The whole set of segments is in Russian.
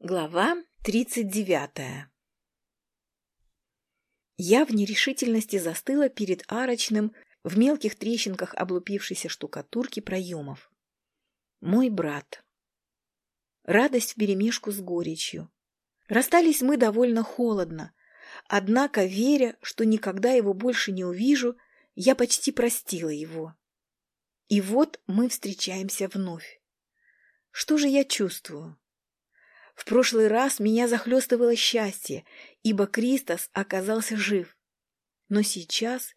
Глава тридцать девятая Я в нерешительности застыла перед арочным, в мелких трещинках облупившейся штукатурки проемов. Мой брат. Радость вперемешку с горечью. Расстались мы довольно холодно, однако, веря, что никогда его больше не увижу, я почти простила его. И вот мы встречаемся вновь. Что же я чувствую? В прошлый раз меня захлестывало счастье, ибо Кристос оказался жив. Но сейчас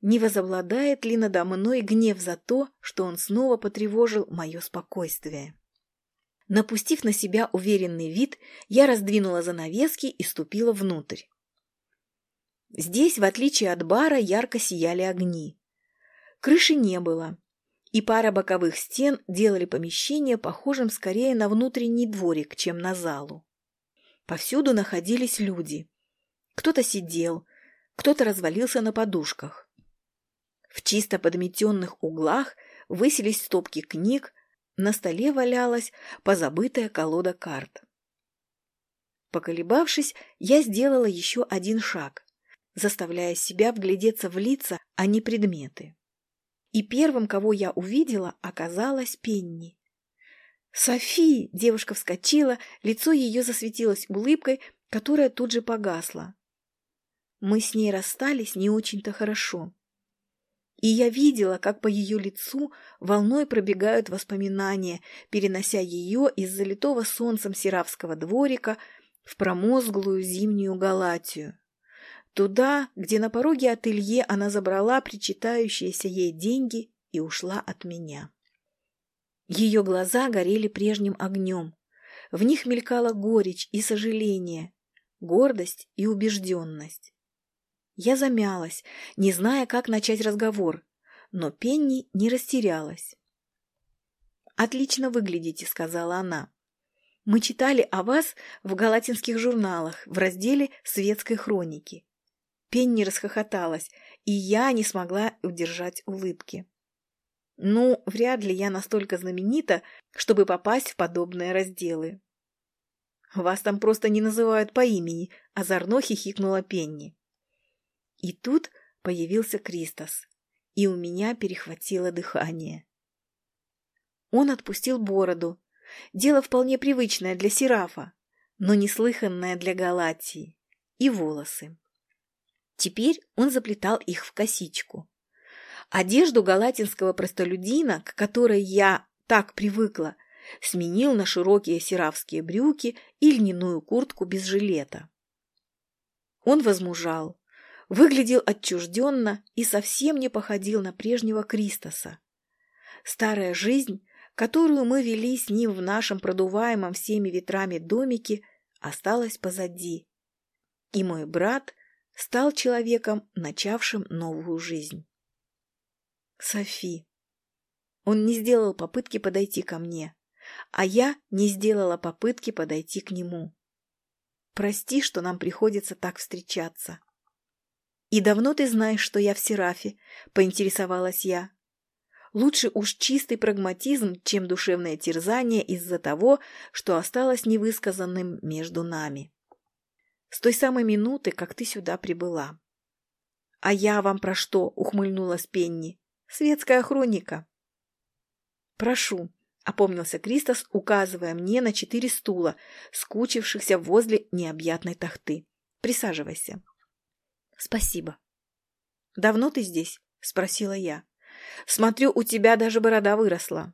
не возобладает ли надо мной гнев за то, что он снова потревожил мое спокойствие? Напустив на себя уверенный вид, я раздвинула занавески и ступила внутрь. Здесь, в отличие от бара, ярко сияли огни. Крыши не было, и пара боковых стен делали помещение похожим скорее на внутренний дворик, чем на залу. Повсюду находились люди. Кто-то сидел, кто-то развалился на подушках. В чисто подметенных углах высились стопки книг, на столе валялась позабытая колода карт. Поколебавшись, я сделала еще один шаг, заставляя себя вглядеться в лица, а не предметы. И первым, кого я увидела, оказалась Пенни. «Софи!» – девушка вскочила, лицо ее засветилось улыбкой, которая тут же погасла. Мы с ней расстались не очень-то хорошо. И я видела, как по ее лицу волной пробегают воспоминания, перенося ее из залитого солнцем Сиравского дворика в промозглую зимнюю Галатию. Туда, где на пороге ателье она забрала причитающиеся ей деньги и ушла от меня. Ее глаза горели прежним огнем. В них мелькала горечь и сожаление, гордость и убежденность. Я замялась, не зная, как начать разговор, но Пенни не растерялась. «Отлично выглядите», — сказала она. «Мы читали о вас в галатинских журналах в разделе «Светской хроники». Пенни расхохоталась, и я не смогла удержать улыбки. Ну, вряд ли я настолько знаменита, чтобы попасть в подобные разделы. Вас там просто не называют по имени, озорно хихикнула Пенни. И тут появился Кристос, и у меня перехватило дыхание. Он отпустил бороду, дело вполне привычное для Серафа, но неслыханное для Галатии, и волосы. Теперь он заплетал их в косичку. Одежду галатинского простолюдина, к которой я так привыкла, сменил на широкие сиравские брюки и льняную куртку без жилета. Он возмужал, выглядел отчужденно и совсем не походил на прежнего Кристоса. Старая жизнь, которую мы вели с ним в нашем продуваемом всеми ветрами домике, осталась позади. И мой брат – стал человеком, начавшим новую жизнь. Софи. Он не сделал попытки подойти ко мне, а я не сделала попытки подойти к нему. Прости, что нам приходится так встречаться. И давно ты знаешь, что я в Серафе, поинтересовалась я. Лучше уж чистый прагматизм, чем душевное терзание из-за того, что осталось невысказанным между нами с той самой минуты, как ты сюда прибыла. — А я вам про что? — ухмыльнулась Пенни. — Светская хроника. — Прошу, — опомнился Кристос, указывая мне на четыре стула, скучившихся возле необъятной тахты. — Присаживайся. — Спасибо. — Давно ты здесь? — спросила я. — Смотрю, у тебя даже борода выросла.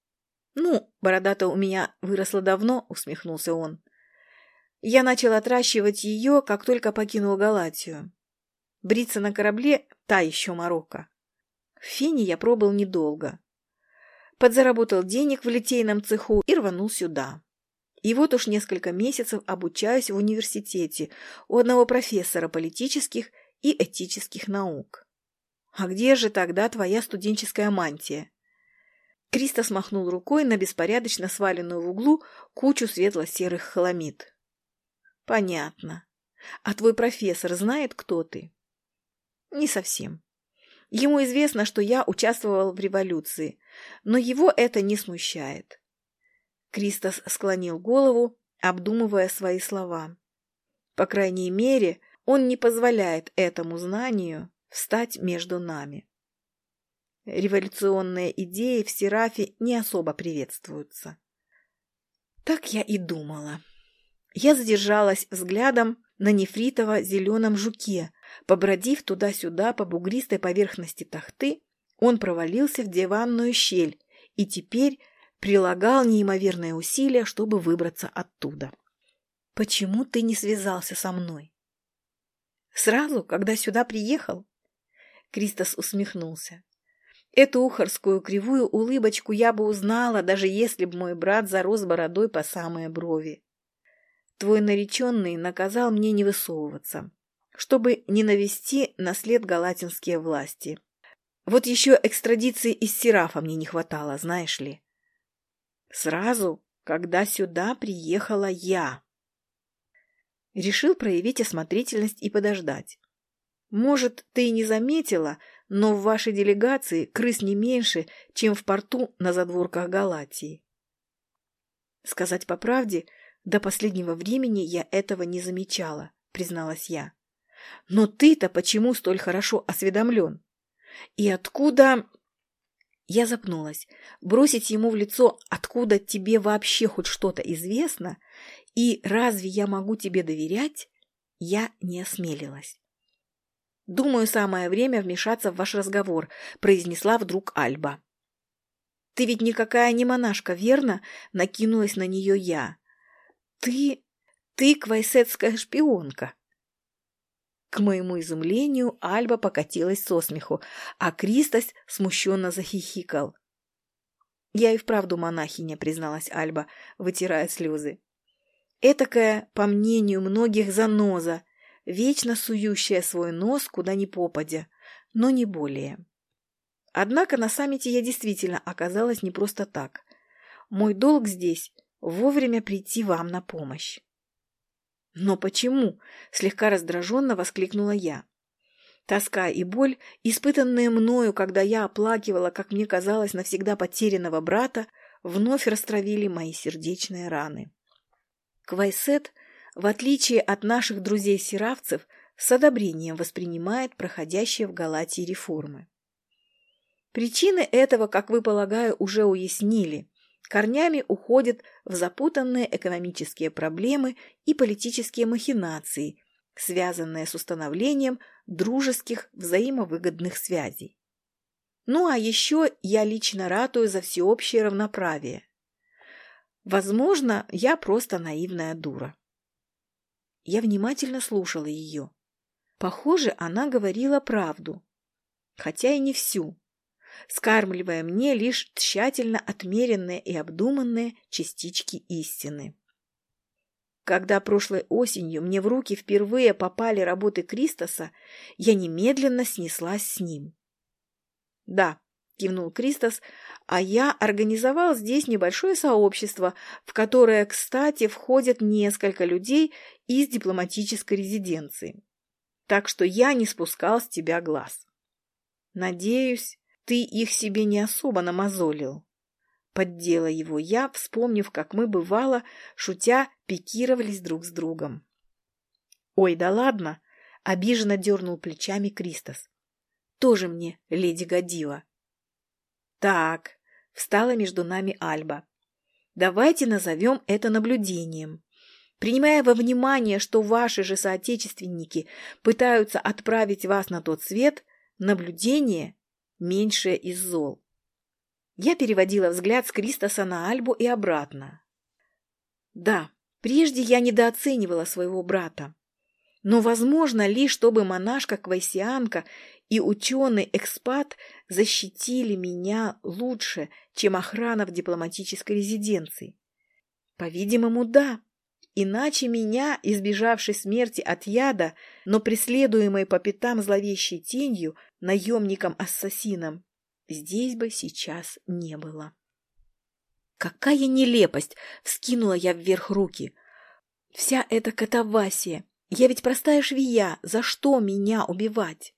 — Ну, борода-то у меня выросла давно, — усмехнулся он. Я начал отращивать ее, как только покинул Галатию. Бриться на корабле – та еще Марокко. В Фине я пробыл недолго. Подзаработал денег в литейном цеху и рванул сюда. И вот уж несколько месяцев обучаюсь в университете у одного профессора политических и этических наук. А где же тогда твоя студенческая мантия? Криста смахнул рукой на беспорядочно сваленную в углу кучу светло-серых хламид. Понятно. А твой профессор знает, кто ты? Не совсем. Ему известно, что я участвовал в революции, но его это не смущает. Кристос склонил голову, обдумывая свои слова. По крайней мере, он не позволяет этому знанию встать между нами. Революционные идеи в Серафе не особо приветствуются. Так я и думала. Я задержалась взглядом на нефритово-зеленом жуке. Побродив туда-сюда по бугристой поверхности тахты, он провалился в диванную щель и теперь прилагал неимоверные усилия, чтобы выбраться оттуда. «Почему ты не связался со мной?» «Сразу, когда сюда приехал?» Кристос усмехнулся. Эту ухарскую кривую улыбочку я бы узнала, даже если бы мой брат зарос бородой по самые брови. Твой нареченный наказал мне не высовываться, чтобы не навести на след галатинские власти. Вот еще экстрадиции из Серафа мне не хватало, знаешь ли. Сразу, когда сюда приехала я. Решил проявить осмотрительность и подождать. Может, ты и не заметила, но в вашей делегации крыс не меньше, чем в порту на задворках Галатии. Сказать по правде, до последнего времени я этого не замечала, призналась я. Но ты-то почему столь хорошо осведомлен? И откуда... Я запнулась. Бросить ему в лицо, откуда тебе вообще хоть что-то известно, и разве я могу тебе доверять, я не осмелилась. «Думаю, самое время вмешаться в ваш разговор», — произнесла вдруг Альба. «Ты ведь никакая не монашка, верно?» — накинулась на нее я. «Ты... ты квайсетская шпионка». К моему изумлению Альба покатилась со смеху, а Кристос смущенно захихикал. «Я и вправду монахиня», — призналась Альба, вытирая слезы. «Этакая, по мнению многих, заноза, вечно сующая свой нос куда ни попадя, но не более. Однако на саммите я действительно оказалась не просто так. Мой долг здесь — вовремя прийти вам на помощь. «Но почему?» – слегка раздраженно воскликнула я. Тоска и боль, испытанные мною, когда я оплакивала, как мне казалось, навсегда потерянного брата, вновь растравили мои сердечные раны. Квайсет, в отличие от наших друзей-сиравцев, с одобрением воспринимает проходящие в Галатии реформы. Причины этого, как вы, полагаю, уже уяснили корнями уходят в запутанные экономические проблемы и политические махинации, связанные с установлением дружеских взаимовыгодных связей. Ну а еще я лично ратую за всеобщее равноправие. Возможно, я просто наивная дура. Я внимательно слушала ее. Похоже, она говорила правду, хотя и не всю скармливая мне лишь тщательно отмеренные и обдуманные частички истины. Когда прошлой осенью мне в руки впервые попали работы Кристоса, я немедленно снеслась с ним. «Да», — кивнул Кристос, — «а я организовал здесь небольшое сообщество, в которое, кстати, входят несколько людей из дипломатической резиденции. Так что я не спускал с тебя глаз. Надеюсь, ты их себе не особо намазолил. Поддела его я, вспомнив, как мы, бывало, шутя, пикировались друг с другом. «Ой, да ладно!» — обиженно дернул плечами Кристос. «Тоже мне, леди Годила». «Так», — встала между нами Альба. «Давайте назовем это наблюдением. Принимая во внимание, что ваши же соотечественники пытаются отправить вас на тот свет, наблюдение меньшее из зол. Я переводила взгляд с Кристоса на Альбу и обратно. Да, прежде я недооценивала своего брата. Но возможно ли, чтобы монашка-квайсианка и ученый-экспат защитили меня лучше, чем охрана в дипломатической резиденции? По-видимому, да. Иначе меня, избежавшей смерти от яда, но преследуемой по пятам зловещей тенью, наемником-ассасином, здесь бы сейчас не было. Какая нелепость! Вскинула я вверх руки. Вся эта катавасия! Я ведь простая швея, за что меня убивать?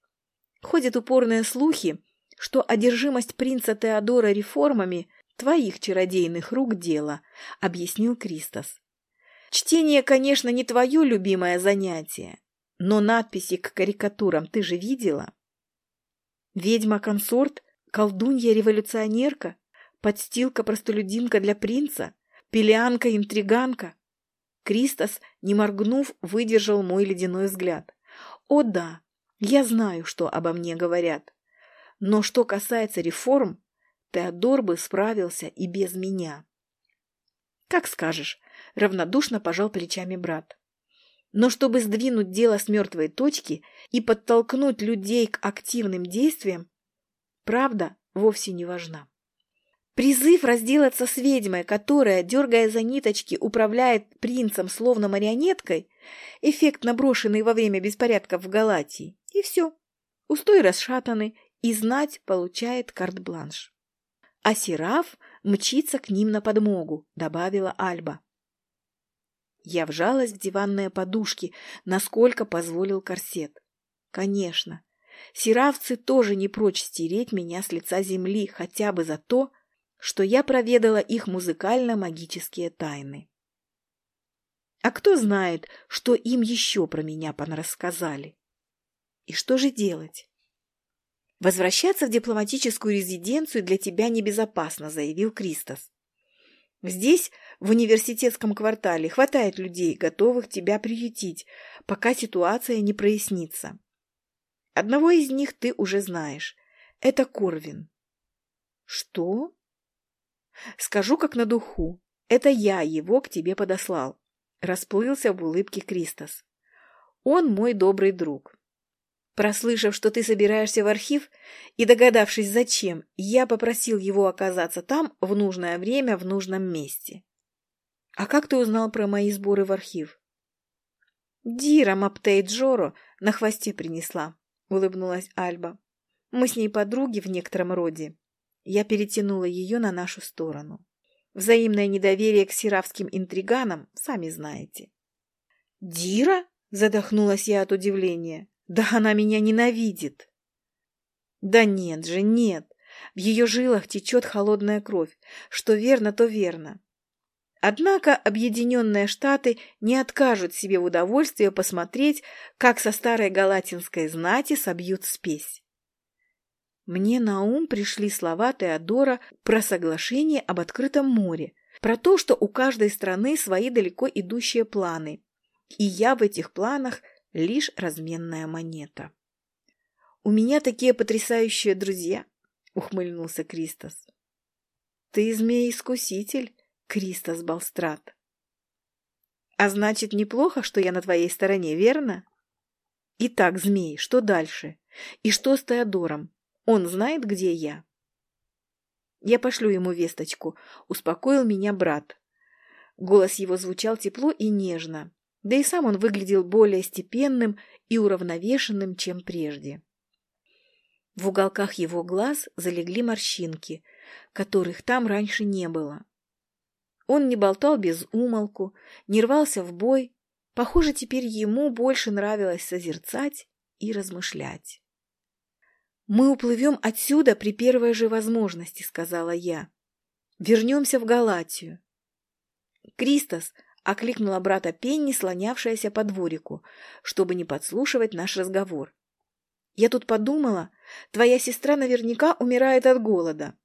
Ходят упорные слухи, что одержимость принца Теодора реформами твоих чародейных рук дело, объяснил Кристос. Чтение, конечно, не твое любимое занятие, но надписи к карикатурам ты же видела? Ведьма-консорт, колдунья-революционерка, подстилка-простолюдинка для принца, пелианка-интриганка. Кристос, не моргнув, выдержал мой ледяной взгляд. О да, я знаю, что обо мне говорят. Но что касается реформ, Теодор бы справился и без меня. Как скажешь, равнодушно пожал плечами брат. Но чтобы сдвинуть дело с мертвой точки и подтолкнуть людей к активным действиям, правда вовсе не важна. Призыв разделаться с ведьмой, которая, дергая за ниточки, управляет принцем словно марионеткой, эффект, наброшенный во время беспорядков в Галатии, и все. Устой расшатаны, и знать получает карт-бланш. А Сераф мчится к ним на подмогу, добавила Альба. Я вжалась в диванные подушки, насколько позволил корсет. Конечно, сиравцы тоже не прочь стереть меня с лица земли хотя бы за то, что я проведала их музыкально-магические тайны. А кто знает, что им еще про меня понарассказали? И что же делать? Возвращаться в дипломатическую резиденцию для тебя небезопасно, заявил Кристос. Здесь, в университетском квартале, хватает людей, готовых тебя приютить, пока ситуация не прояснится. Одного из них ты уже знаешь. Это Корвин. Что? Скажу как на духу. Это я его к тебе подослал. Расплылся в улыбке Кристос. Он мой добрый друг. Прослышав, что ты собираешься в архив, и догадавшись зачем, я попросил его оказаться там в нужное время в нужном месте. А как ты узнал про мои сборы в архив? Дира Маптей Джоро на хвосте принесла, улыбнулась Альба. Мы с ней подруги в некотором роде. Я перетянула ее на нашу сторону. Взаимное недоверие к сиравским интриганам, сами знаете. «Дира?» — задохнулась я от удивления. Да она меня ненавидит. Да нет же, нет. В ее жилах течет холодная кровь. Что верно, то верно. Однако Объединенные Штаты не откажут себе в удовольствии посмотреть, как со старой галатинской знати собьют спесь. Мне на ум пришли слова Теодора про соглашение об открытом море, про то, что у каждой страны свои далеко идущие планы. И я в этих планах лишь разменная монета. «У меня такие потрясающие друзья!» — ухмыльнулся Кристос. «Ты змей-искуситель, Кристос Балстрат. А значит, неплохо, что я на твоей стороне, верно? Итак, змей, что дальше? И что с Теодором? Он знает, где я?» «Я пошлю ему весточку», — успокоил меня брат. Голос его звучал тепло и нежно, да и сам он выглядел более степенным и уравновешенным, чем прежде. В уголках его глаз залегли морщинки, которых там раньше не было. Он не болтал без умолку, не рвался в бой. Похоже, теперь ему больше нравилось созерцать и размышлять. «Мы уплывем отсюда при первой же возможности», — сказала я. «Вернемся в Галатию». Кристос окликнула брата Пенни, слонявшаяся по дворику, чтобы не подслушивать наш разговор. «Я тут подумала, твоя сестра наверняка умирает от голода.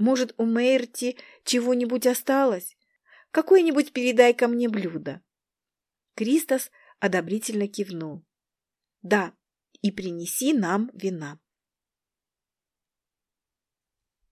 Может, у Мейрти чего-нибудь осталось? Какое-нибудь передай ко мне блюдо». Кристос одобрительно кивнул. «Да, и принеси нам вина».